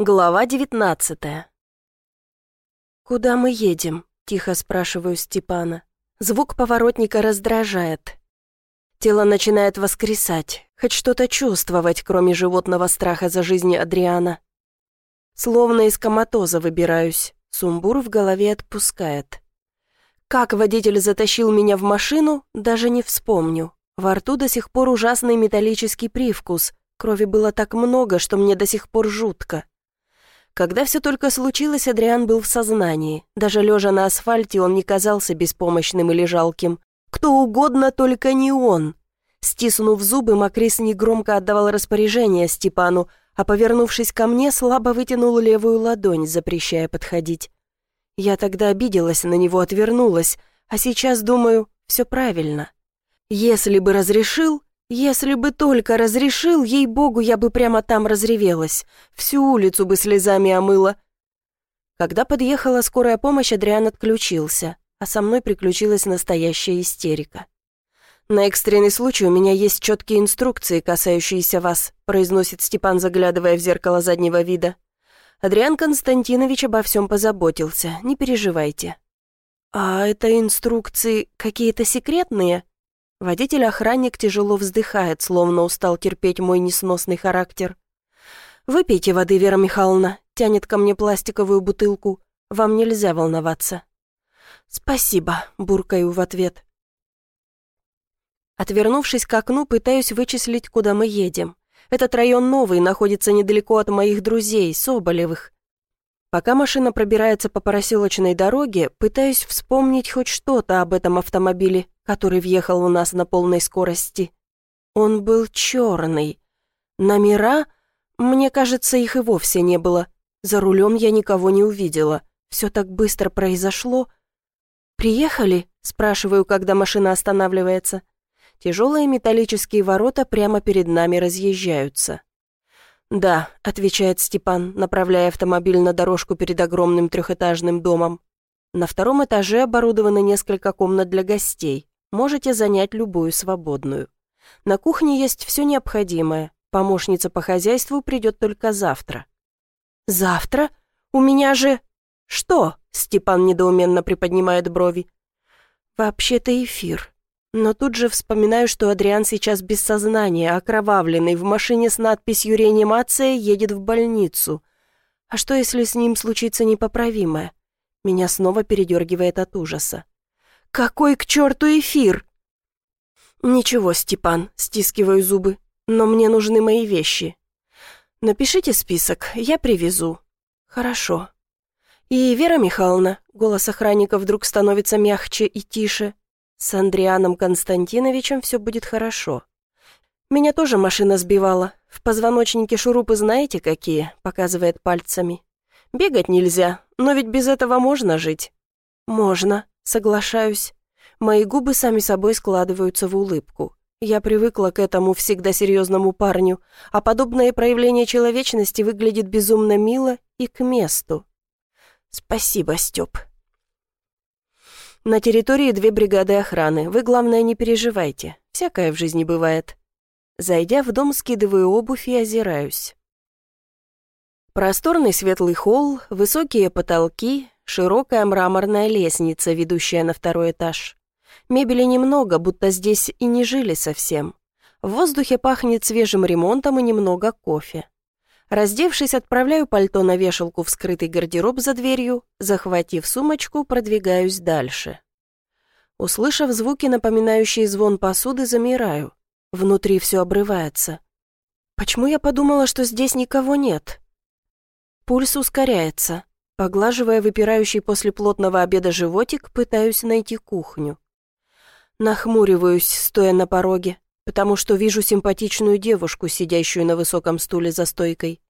Глава девятнадцатая. «Куда мы едем?» — тихо спрашиваю Степана. Звук поворотника раздражает. Тело начинает воскресать, хоть что-то чувствовать, кроме животного страха за жизнь Адриана. Словно из коматоза выбираюсь, сумбур в голове отпускает. Как водитель затащил меня в машину, даже не вспомню. Во рту до сих пор ужасный металлический привкус. Крови было так много, что мне до сих пор жутко. Когда все только случилось, Адриан был в сознании. Даже лежа на асфальте, он не казался беспомощным или жалким. Кто угодно, только не он. Стиснув зубы, Макрис негромко отдавал распоряжение Степану, а, повернувшись ко мне, слабо вытянул левую ладонь, запрещая подходить. Я тогда обиделась на него, отвернулась, а сейчас думаю, все правильно. Если бы разрешил, если бы только разрешил, ей-богу, я бы прямо там разревелась. Всю улицу бы слезами омыла. Когда подъехала скорая помощь, Адриан отключился, а со мной приключилась настоящая истерика. «На экстренный случай у меня есть четкие инструкции, касающиеся вас», произносит Степан, заглядывая в зеркало заднего вида. «Адриан Константинович обо всем позаботился, не переживайте». «А это инструкции какие-то секретные?» Водитель-охранник тяжело вздыхает, словно устал терпеть мой несносный характер. «Выпейте воды, Вера Михайловна», тянет ко мне пластиковую бутылку. «Вам нельзя волноваться». «Спасибо», — буркаю в ответ. Отвернувшись к окну, пытаюсь вычислить, куда мы едем. Этот район новый, находится недалеко от моих друзей, Соболевых. Пока машина пробирается по проселочной дороге, пытаюсь вспомнить хоть что-то об этом автомобиле, который въехал у нас на полной скорости. Он был черный. Номера? Мне кажется, их и вовсе не было. За рулем я никого не увидела. Все так быстро произошло. «Приехали?» – спрашиваю, когда машина останавливается. Тяжелые металлические ворота прямо перед нами разъезжаются. «Да», — отвечает Степан, направляя автомобиль на дорожку перед огромным трехэтажным домом. «На втором этаже оборудованы несколько комнат для гостей. Можете занять любую свободную. На кухне есть все необходимое. Помощница по хозяйству придет только завтра». «Завтра? У меня же...» «Что?» — Степан недоуменно приподнимает брови. «Вообще-то эфир. Но тут же вспоминаю, что Адриан сейчас без сознания, окровавленный, в машине с надписью «Реанимация» едет в больницу. А что, если с ним случится непоправимое? Меня снова передергивает от ужаса. «Какой к черту эфир?» «Ничего, Степан», — стискиваю зубы, «но мне нужны мои вещи». «Напишите список, я привезу». «Хорошо». «И, Вера Михайловна», — голос охранника вдруг становится мягче и тише, с Андрианом Константиновичем все будет хорошо. Меня тоже машина сбивала. В позвоночнике шурупы знаете какие?» Показывает пальцами. «Бегать нельзя, но ведь без этого можно жить». «Можно, соглашаюсь. Мои губы сами собой складываются в улыбку. Я привыкла к этому всегда серьезному парню, а подобное проявление человечности выглядит безумно мило и к месту. Спасибо, Степ. На территории две бригады охраны. Вы, главное, не переживайте. Всякое в жизни бывает. Зайдя в дом, скидываю обувь и озираюсь. Просторный светлый холл, высокие потолки, широкая мраморная лестница, ведущая на второй этаж. Мебели немного, будто здесь и не жили совсем. В воздухе пахнет свежим ремонтом и немного кофе. Раздевшись, отправляю пальто на вешалку в скрытый гардероб за дверью, захватив сумочку, продвигаюсь дальше. Услышав звуки, напоминающие звон посуды, замираю. Внутри все обрывается. Почему я подумала, что здесь никого нет? Пульс ускоряется. Поглаживая выпирающий после плотного обеда животик, пытаюсь найти кухню. Нахмуриваюсь, стоя на пороге потому что вижу симпатичную девушку, сидящую на высоком стуле за стойкой.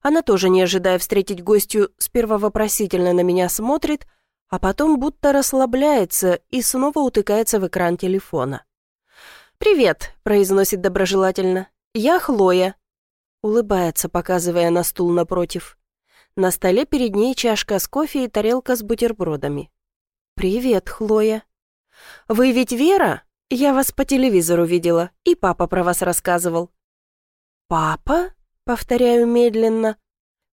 Она тоже, не ожидая встретить гостью, сперва вопросительно на меня смотрит, а потом будто расслабляется и снова утыкается в экран телефона. «Привет», — произносит доброжелательно. «Я Хлоя». Улыбается, показывая на стул напротив. На столе перед ней чашка с кофе и тарелка с бутербродами. «Привет, Хлоя». «Вы ведь Вера?» «Я вас по телевизору видела, и папа про вас рассказывал». «Папа?» — повторяю медленно.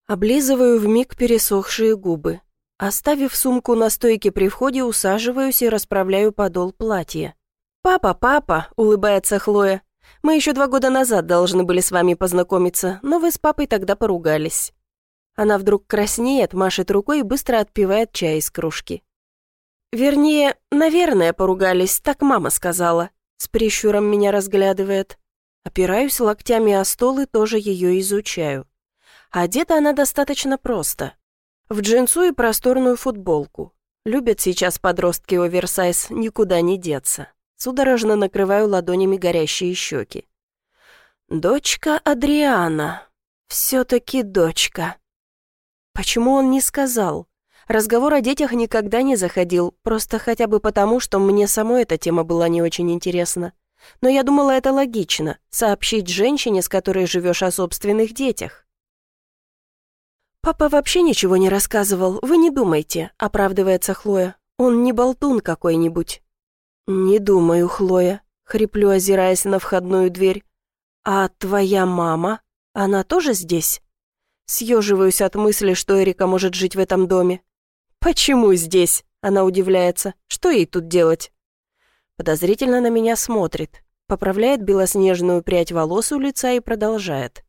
Облизываю вмиг пересохшие губы. Оставив сумку на стойке при входе, усаживаюсь и расправляю подол платья. «Папа, папа!» — улыбается Хлоя. «Мы еще два года назад должны были с вами познакомиться, но вы с папой тогда поругались». Она вдруг краснеет, машет рукой и быстро отпивает чай из кружки. «Вернее, наверное, поругались, так мама сказала». С прищуром меня разглядывает. Опираюсь локтями о стол и тоже ее изучаю. Одета она достаточно просто. В джинсу и просторную футболку. Любят сейчас подростки оверсайз, никуда не деться. Судорожно накрываю ладонями горящие щеки. «Дочка Адриана. Все-таки дочка». Почему он не сказал? Разговор о детях никогда не заходил, просто хотя бы потому, что мне самой эта тема была не очень интересна. Но я думала, это логично — сообщить женщине, с которой живешь о собственных детях. «Папа вообще ничего не рассказывал, вы не думайте», — оправдывается Хлоя. «Он не болтун какой-нибудь». «Не думаю, Хлоя», — хриплю, озираясь на входную дверь. «А твоя мама? Она тоже здесь?» Съеживаюсь от мысли, что Эрика может жить в этом доме. «Почему здесь?» — она удивляется. «Что ей тут делать?» Подозрительно на меня смотрит, поправляет белоснежную прядь волос у лица и продолжает.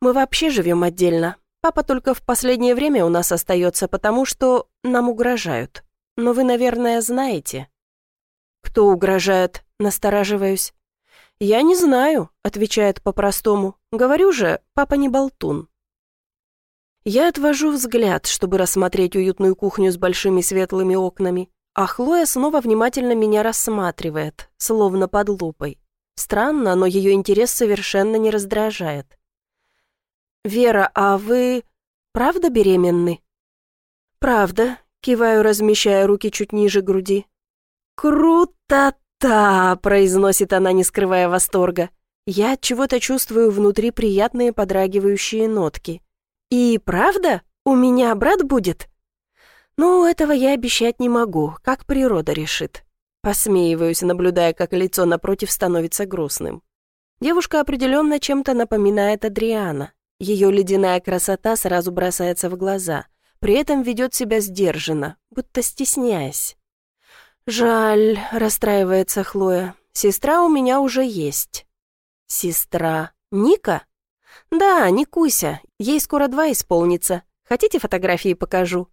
«Мы вообще живем отдельно. Папа только в последнее время у нас остается, потому что нам угрожают. Но вы, наверное, знаете». «Кто угрожает?» — настораживаюсь. «Я не знаю», — отвечает по-простому. «Говорю же, папа не болтун». Я отвожу взгляд, чтобы рассмотреть уютную кухню с большими светлыми окнами, а Хлоя снова внимательно меня рассматривает, словно под лупой. Странно, но ее интерес совершенно не раздражает. «Вера, а вы правда беременны?» «Правда», — киваю, размещая руки чуть ниже груди. «Круто-та!» — произносит она, не скрывая восторга. Я от чего-то чувствую внутри приятные подрагивающие нотки. «И правда? У меня брат будет?» «Ну, этого я обещать не могу, как природа решит». Посмеиваюсь, наблюдая, как лицо напротив становится грустным. Девушка определенно чем-то напоминает Адриана. Ее ледяная красота сразу бросается в глаза, при этом ведет себя сдержанно, будто стесняясь. «Жаль», — расстраивается Хлоя, — «сестра у меня уже есть». «Сестра Ника?» «Да, не Куся, ей скоро два исполнится. Хотите фотографии покажу?»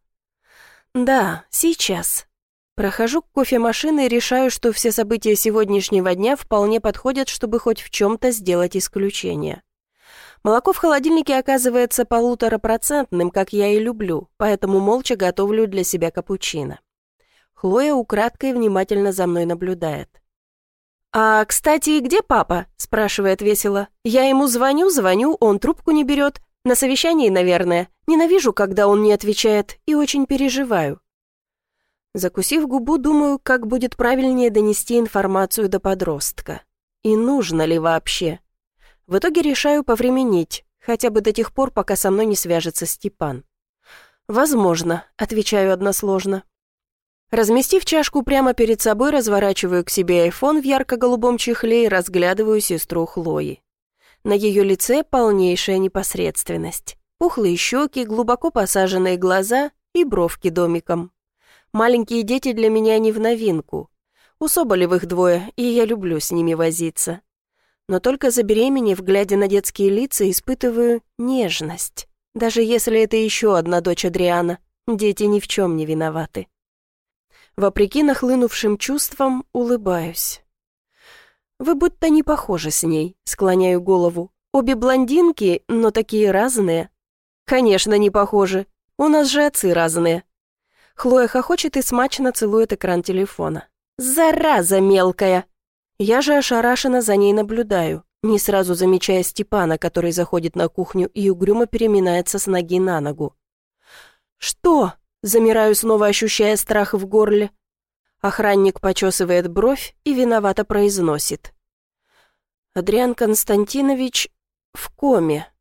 «Да, сейчас». Прохожу к кофемашине и решаю, что все события сегодняшнего дня вполне подходят, чтобы хоть в чем-то сделать исключение. Молоко в холодильнике оказывается полуторапроцентным, как я и люблю, поэтому молча готовлю для себя капучино. Хлоя украдкой внимательно за мной наблюдает. «А, кстати, где папа?» – спрашивает весело. «Я ему звоню, звоню, он трубку не берет. На совещании, наверное. Ненавижу, когда он не отвечает, и очень переживаю». Закусив губу, думаю, как будет правильнее донести информацию до подростка. И нужно ли вообще? В итоге решаю повременить, хотя бы до тех пор, пока со мной не свяжется Степан. «Возможно», — отвечаю односложно. Разместив чашку прямо перед собой, разворачиваю к себе айфон в ярко-голубом чехле и разглядываю сестру Хлои. На ее лице полнейшая непосредственность. Пухлые щеки, глубоко посаженные глаза и бровки домиком. Маленькие дети для меня не в новинку. У Соболевых двое, и я люблю с ними возиться. Но только забеременев, глядя на детские лица, испытываю нежность. Даже если это еще одна дочь Адриана, дети ни в чем не виноваты. Вопреки нахлынувшим чувствам, улыбаюсь. «Вы будто не похожи с ней», — склоняю голову. «Обе блондинки, но такие разные». «Конечно, не похожи. У нас же отцы разные». Хлоя хохочет и смачно целует экран телефона. «Зараза мелкая!» Я же ошарашенно за ней наблюдаю, не сразу замечая Степана, который заходит на кухню и угрюмо переминается с ноги на ногу. «Что?» Замираю, снова ощущая страх в горле. Охранник почесывает бровь и виновато произносит. «Адриан Константинович в коме».